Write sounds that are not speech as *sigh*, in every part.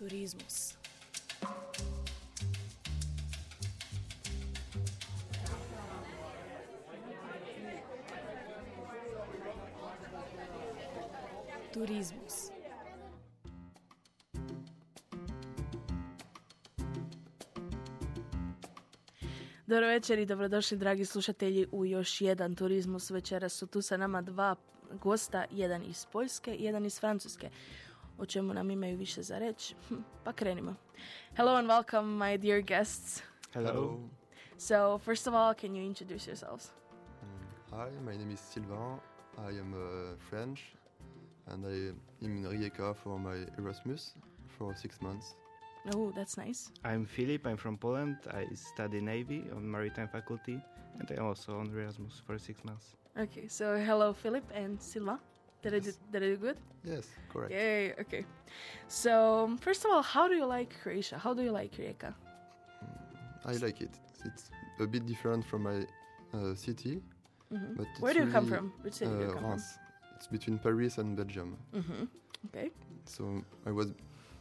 Turismus. Turismus. Dobro večer i dobrodošli dragi slušatelji u još jedan Turizmus. Večeras su tu sa nama dva gosta, jedan iz Poljske i jedan iz Francuske. O čemu nam imaju više za reći? Hm, Pa krenimo. Hello and welcome my dear guests. Hello. So first of all, can you introduce yourselves? Hi, my name is Sylvain. I am uh, French and I am in Rijeka for my Erasmus for six months. Oh, that's nice. I'm Philip. I'm from Poland. I study Navy on Maritime Faculty, and I'm also on Erasmus for six months. Okay, so hello Philip and Silva. Did I do, did I do good? Yes, correct. Yay, okay. So first of all, how do you like Croatia? How do you like Rijeka? I like it. It's a bit different from my uh, city, Mhm. but Where do you come from? Which city do you Uh, come Reims. It's between Paris and Belgium. from? hmm Okay. So I was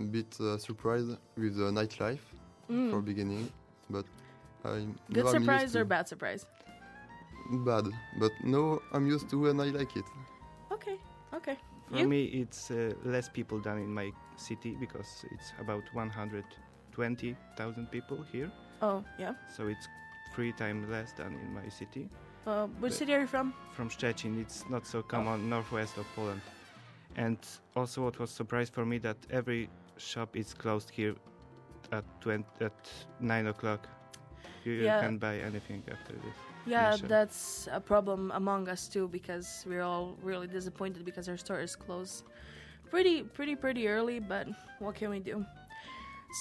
a bit uh, surprised with the nightlife Mm. for beginning, but I Good now I'm used surprise or bad surprise? Bad, but no, I'm used to and I like it. For You? me, it's uh, less people than in my city because it's about 120,000 people here. Oh, yeah. So it's three times less than in my city. Uh, which But- city are you from? From Szczecin, it's not so common northwest of Poland. And also, what was surprise for me that every shop is closed here at 20, at nine o'clock. You, you Yeah. can't buy anything after this. Yeah, sure. that's a problem among us too because we're all really disappointed because our store is closed pretty, pretty, pretty early. But what can we do?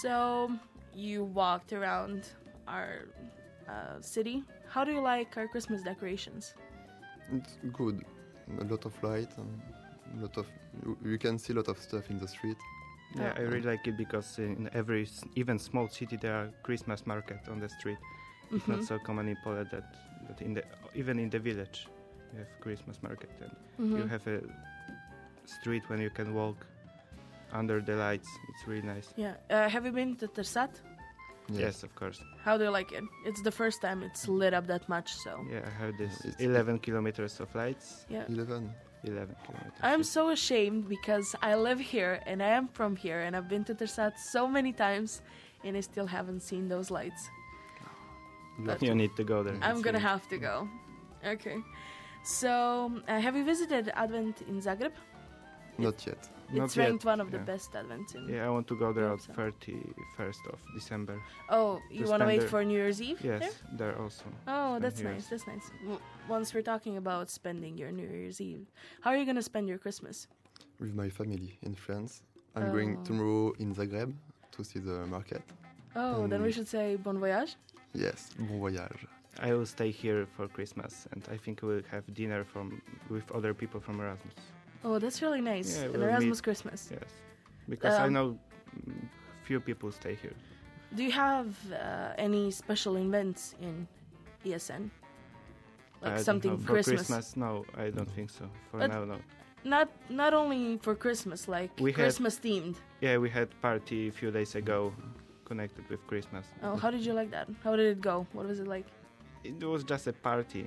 So you walked around our uh, city. How do you like our Christmas decorations? It's good. A lot of light and a lot of you, you can see a lot of stuff in the street. Yeah, I really like it because in every, even small city, there are Christmas market on the street. It's not Mhm. so common in Poland that, that in the even in the village, you have Christmas market and you Mhm. have a street when you can walk under the lights. It's really nice. Yeah. Uh, have you been to Tersat? Yes, of course. How do you like it? It's the first time it's lit up that much, so Yeah, I have this It's- 11 kilometers of lights. yeah. Eleven. 11 kilometers. I'm so ashamed because I live here and I am from here and I've been to Tersat so many times and I still haven't seen those lights. You you need to go there. I'm gonna really- have to go. Okay. So, uh, have you visited Advent in Zagreb? Not yet. Not it's yet, ranked one of the best Advents in. Yeah, I want to go there on Hope so. 31st of December. Oh, you want to wait for New Year's Eve? Yes, there? there also. Oh, that's New nice. Year's. That's nice. W- Once we're talking about spending your New Year's Eve, how are you gonna spend your Christmas? With my family in France. I'm going Oh. tomorrow in Zagreb to see the market. Oh, then we should say bon voyage. Yes, bon voyage. I will stay here for Christmas, and I think we'll have dinner from with other people from Erasmus. Oh, that's really nice. Yeah, An we'll Erasmus meet- Christmas. Yes, because I Um, know mm, few people stay here. Do you have uh, any special events in ESN? I Like don't something know, for Christmas. No, I don't think so. For But- now, no. Not not only for Christmas, like We had- Christmas themed. Yeah, we had party a few days ago, connected with Christmas. Oh, how did you like that? How did it go? What was it like? It was just a party.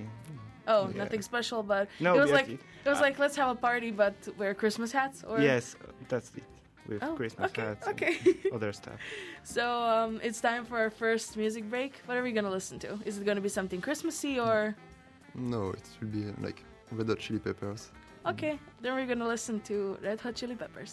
Oh, Yeah. nothing special, but No, it was like it was uh, like let's have a party, but wear Christmas hats. Or yes, that's it. With Oh, Christmas okay, hats okay. and *laughs* other stuff. *laughs* so um, it's time for our first music break. What are we gonna listen to? Is it gonna be something Christmassy or? No, it will be like Red Hot Chili Peppers. Okay, then we're gonna listen to Red Hot Chili Peppers.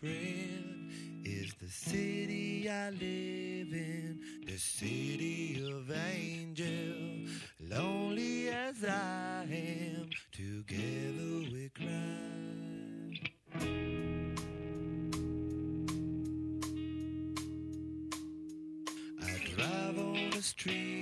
Friend is the city I live in, the city of angel. Lonely as I am, together we cry. I drive on the streets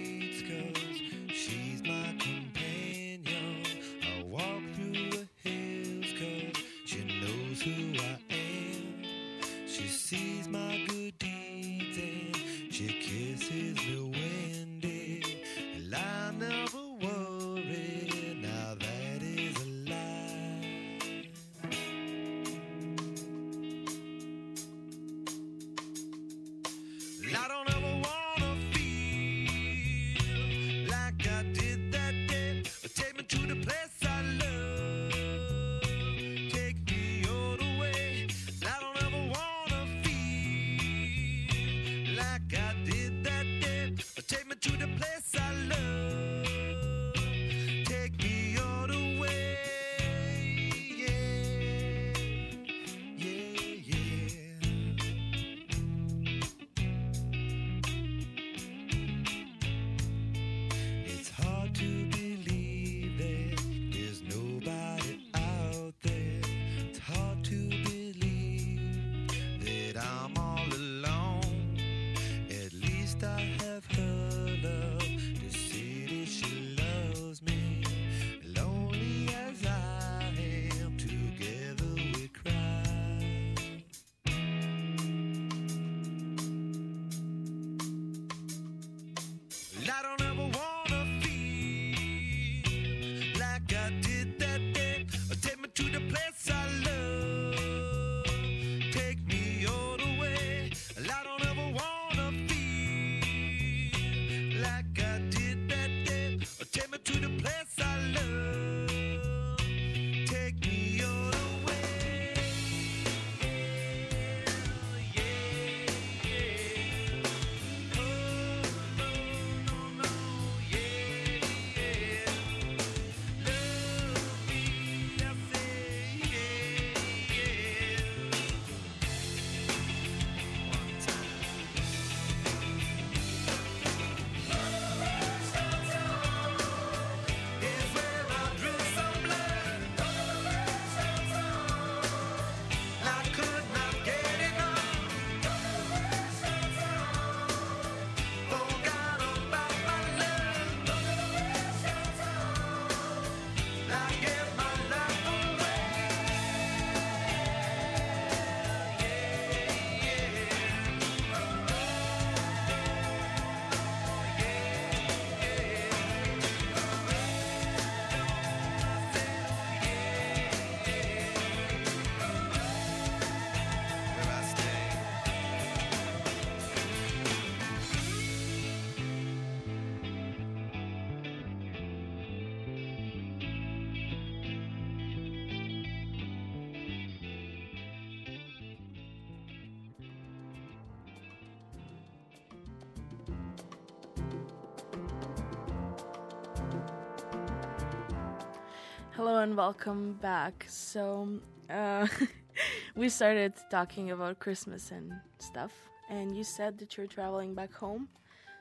Hello and welcome back. So, uh, *laughs* we started talking about Christmas and stuff, and you said that you're traveling back home.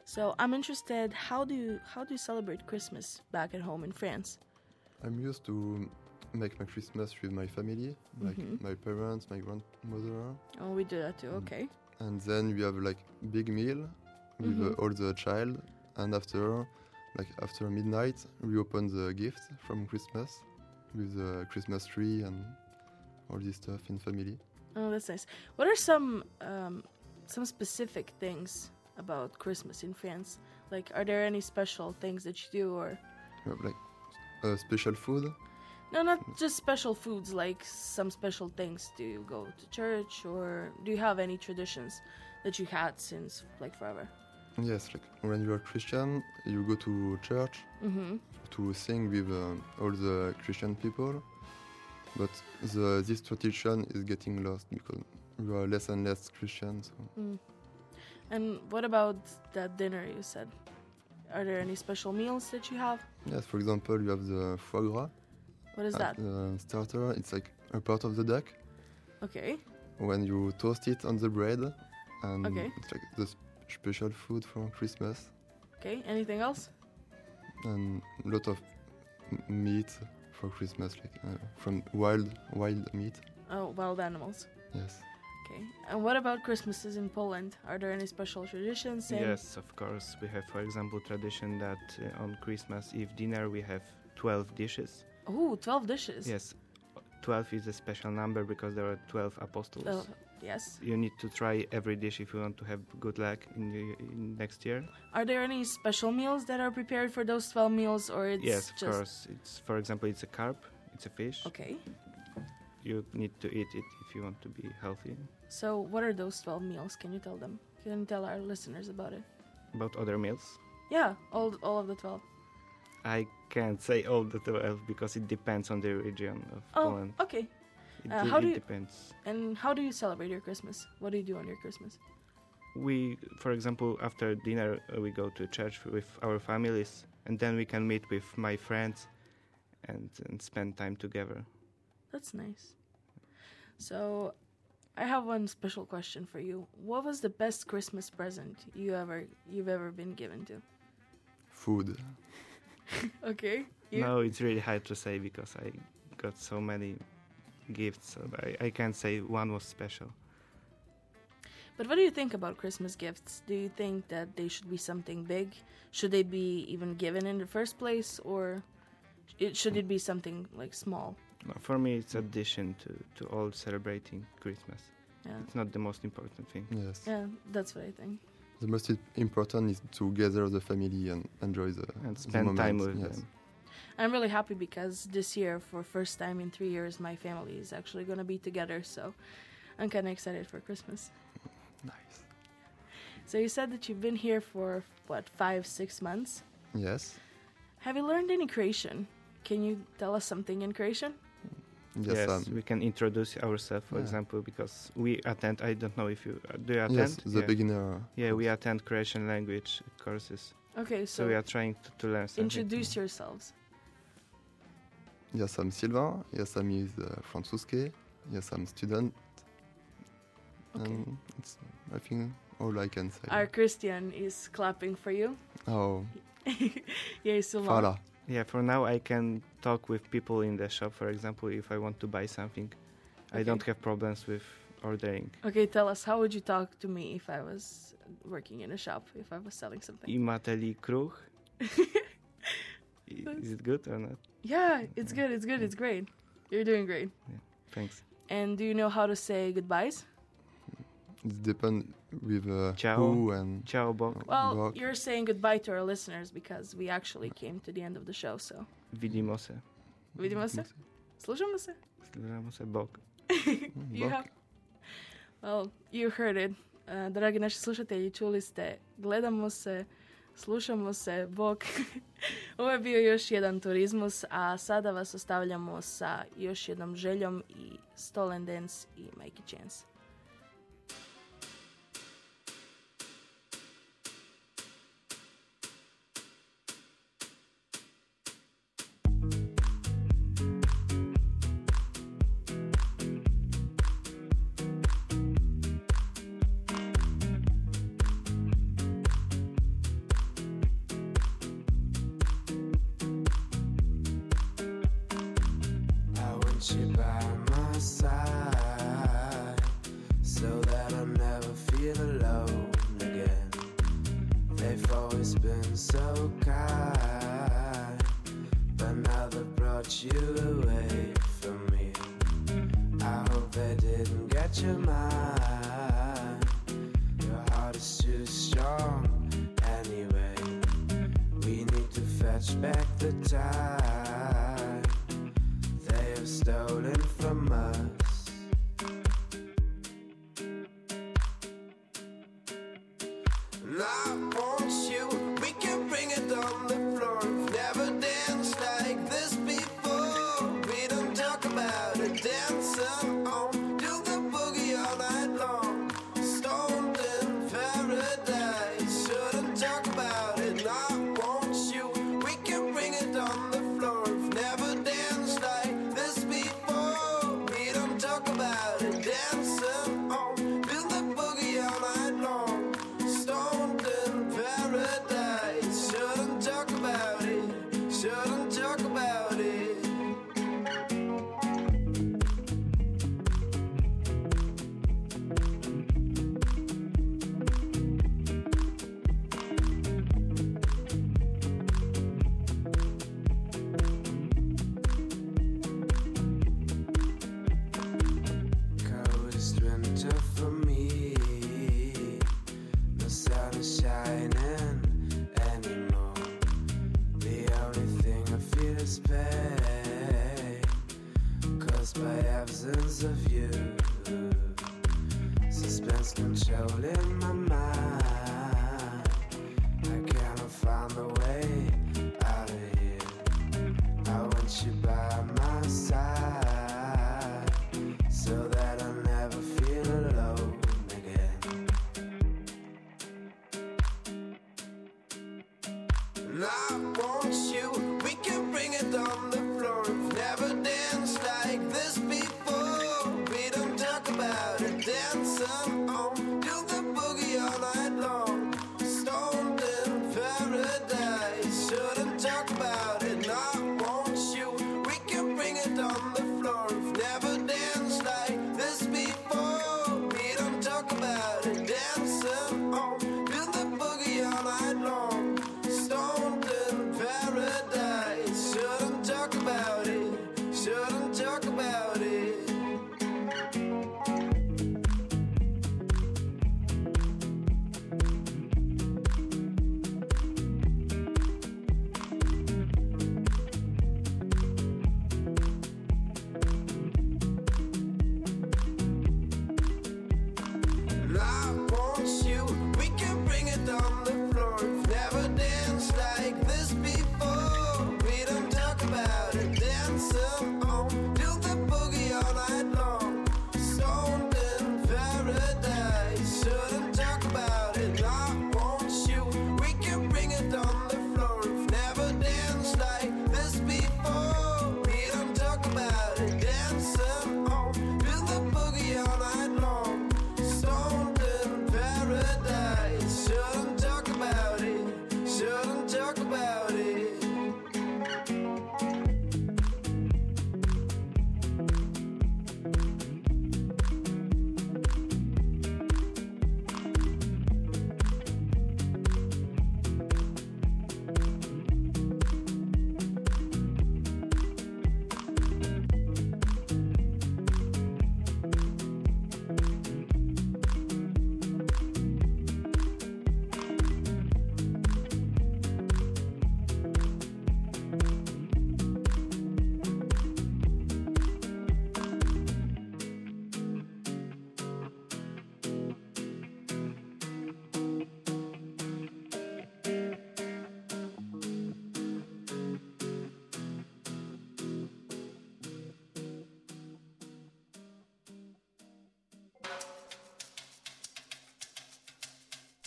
So, I'm interested. How do you, how do you celebrate Christmas back at home in France? I'm used to make my Christmas with my family, like Mhm. my parents, my grandmother, Oh, we do that too. Mm. Okay. and then we have like big meal with Mhm. uh, all the child, and after, like after midnight, we open the gifts from Christmas with the Christmas tree and all this stuff in family. Oh, that's nice. What are some um, some specific things about Christmas in France? Like, are there any special things that you do, or have like uh, special food. no, not just special foods, like some special things? Do you go to church, or do you have any traditions that you had since like forever? Yes, like when you are Christian, you go to church Mm-hmm. to sing with uh, all the Christian people. But the, this tradition is getting lost because we are less and less Christian. So Mm. And what about that dinner you said? Are there any special meals that you have? yes, for example, you have the foie gras. What is that? the starter, it's like a part of the duck. Okay. When you toast it on the bread, and Okay. it's like the special food for Christmas, Okay. Anything else? and a lot of meat for Christmas, like uh, from wild wild meat. Oh, wild animals. Yes. Okay. And what about Christmases in Poland? Are there any special traditions? Same- Yes, of course. We have, for example, tradition that uh, on Christmas Eve dinner we have 12 dishes. Oh, 12 dishes. Yes, 12 is a special number because there are 12 apostles. Oh, yes. You need to try every dish if you want to have good luck in the in next year. Are there any special meals that are prepared for those 12 meals or it's yes, of just course. It's for example, it's a carp. It's a fish. Okay. You need to eat it if you want to be healthy. So, what are those 12 meals? Can you tell them? Can you tell our listeners about it? About other meals, Yeah, all all of the 12. I can't say all the 12 because it depends on the region of Oh, Poland. okay. It, Uh, how it do you- depends. And how do you celebrate your Christmas? What do you do on your Christmas? we for example after dinner uh, we go to church with our families and then we can meet with my friends and, and spend time together That's nice. So, I have one special question for you. What was the best Christmas present you ever you've ever been given to? Food. *laughs* Okay. You? no it's really hard to say because i got so many gifts so I, I can't say one was special But what do you think about Christmas gifts? Do you think that they should be something big? Should they be even given in the first place, or it, should it be something like small? For me it's addition to, to all celebrating christmas Yeah, it's not the most important thing Yes. yeah, that's what I think. The most important is to gather the family and enjoy the and the spend time with yes. them I'm really happy because this year, for first time in three years, my family is actually gonna be together. So I'm kind of excited for Christmas. Nice. So you said that you've been here for what five, six months. Yes. Have you learned any Croatian? Can you tell us something in Croatian? Yes. yes, um, we can introduce ourselves for Yeah. example because we attend i don't know if you uh, do you attend yes. The yeah. beginner. yeah we attend croatian language courses Okay, so, so, we are trying to, to learn something introduce yourselves. Yes, I'm Sylvain, ja sam iz uh, Yes, I'm student. Okay. And it's, I think all I can say. Our Christian is clapping for you. oh, *laughs* yeah, Sylvain. fala. Yeah, for now I can talk with people in the shop, for example, if I want to buy something. I don't have problems with ordering. Okay, tell us, how would you talk to me if I was working in a shop, if I was selling something? Imateli kruh. I- *laughs* Is it good or not? Yeah, it's good, it's good, it's great. You're doing great. Thanks. And do you know how to say goodbyes? It depends with uh, Ciao. who and Ciao, Bog. Well, Bok. you're saying goodbye to our listeners because we actually came to the end of the show, so. Vidimo se. Vidimo se? Slušamo se? Sledujemo se, Bog. *laughs* You Bok. have- Well, you heard it. Uh, dragi naši slušatelji, čuli ste, gledamo se, slušamo se, bok. *laughs* Ovo je bio još jedan turizmus, a sada vas ostavljamo sa još jednom željom i Stolen Dance i Mikey Chance. Always lost control in my mind.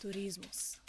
turismos.